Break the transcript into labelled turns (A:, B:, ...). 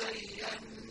A: وزينا